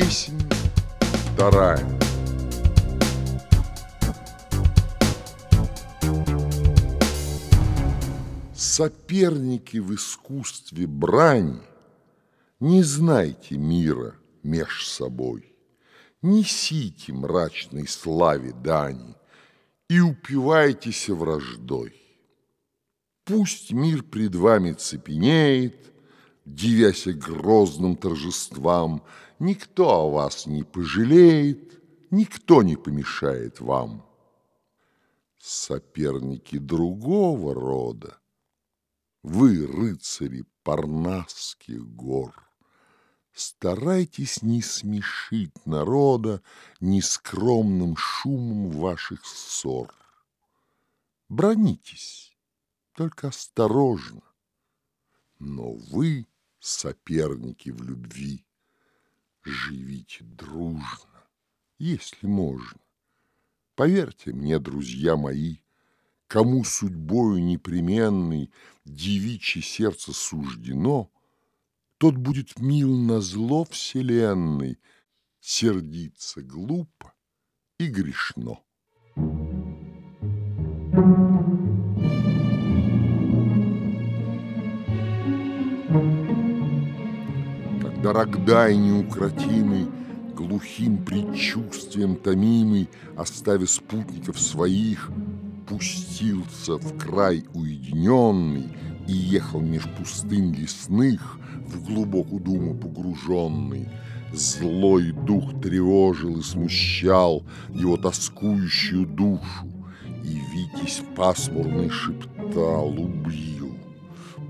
Песнь вторая. Соперники в искусстве брани, Не знайте мира меж собой, Несите мрачной славе дани И упивайтесь враждой. Пусть мир пред вами цепенеет, Дивяся грозным торжествам, Никто о вас не пожалеет, Никто не помешает вам. Соперники другого рода, Вы, рыцари парнасских гор, Старайтесь не смешить народа Нескромным шумом ваших ссор. Бронитесь, только осторожно, Но вы, соперники в любви, Живите дружно, если можно. Поверьте мне, друзья мои, Кому судьбою непременной Девичье сердце суждено, Тот будет мил на зло вселенной, Сердиться глупо и грешно. Когда Рогдай неукротимый глухим предчувствием томимый, оставя спутников своих, пустился в край уединенный и ехал меж пустынь лесных, в глубокую думу погруженный. Злой дух тревожил и смущал его тоскующую душу, и Витязь пасмурный шептал, убью,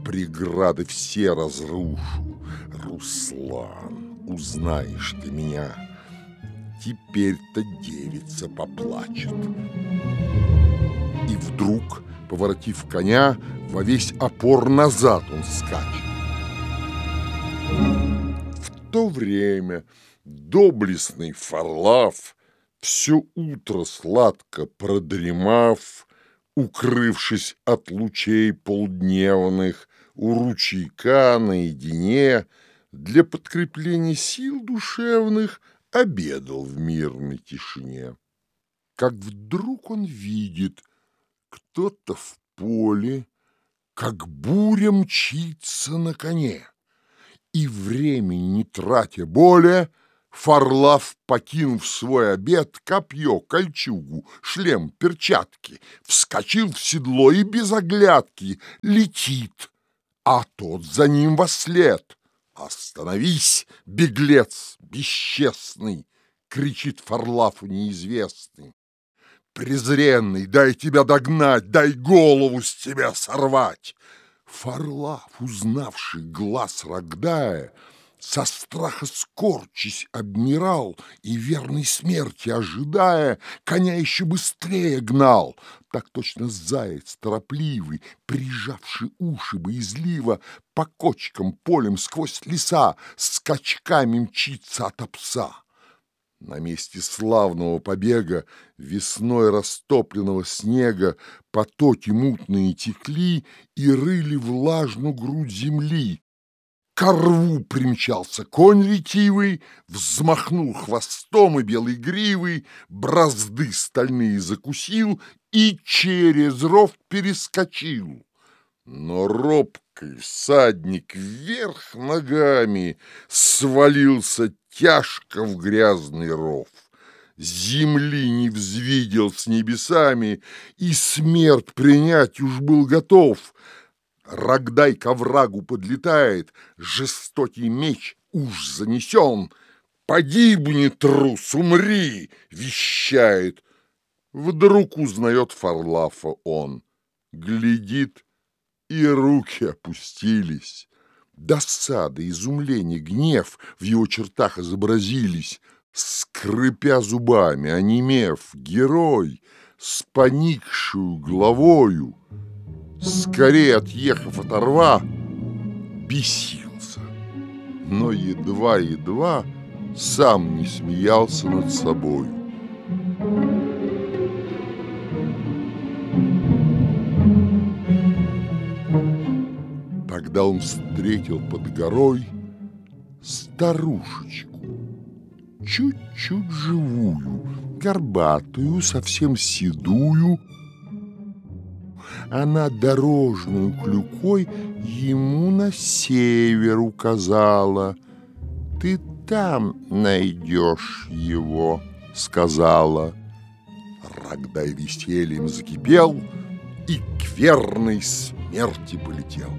преграды все разрушу. Руслан, узнаешь ты меня, теперь-то девица поплачет. И вдруг, поворотив коня, во весь опор назад он скачет. В то время доблестный Фарлав, все утро сладко продремав, укрывшись от лучей полдневных, у ручейка наедине, для подкрепления сил душевных обедал в мирной тишине. Как вдруг он видит, кто-то в поле, как буря мчится на коне. И времени не тратя более, Фарлав, покинув свой обед, копье, кольчугу, шлем, перчатки, вскочил в седло и без оглядки летит, а тот за ним во след. «Остановись, беглец бесчестный!» — кричит Фарлафу неизвестный. «Презренный, дай тебя догнать, дай голову с тебя сорвать!» Фарлав, узнавший глаз Рогдая, со страха скорчись обмирал и верной смерти ожидая, коня еще быстрее гнал. Так точно заяц торопливый, прижавший уши боязливо, по кочкам полем сквозь леса скачками мчится от пса. На месте славного побега весной растопленного снега потоки мутные текли и рыли влажную грудь земли, Ко рву примчался конь ретивый, Взмахнул хвостом и белой гривой, Бразды стальные закусил И через ров перескочил. Но робкий всадник вверх ногами Свалился тяжко в грязный ров. Земли не взвидел с небесами И смерть принять уж был готов — Рогдай к оврагу подлетает, жестокий меч уж занесен. «Погибни, трус, умри!» — вещает. Вдруг узнает Фарлафа он. Глядит, и руки опустились. Досада, изумление, гнев в его чертах изобразились. Скрипя зубами, онемев, герой с поникшую головою — скорее отъехав от рва, бесился, но едва-едва сам не смеялся над собою. Тогда он встретил под горой старушечку, чуть-чуть живую, горбатую, совсем седую. Она дорожную клюкой ему на север указала. «Ты там найдешь его», — сказала. Рогдай весельем закипел и к верной смерти полетел.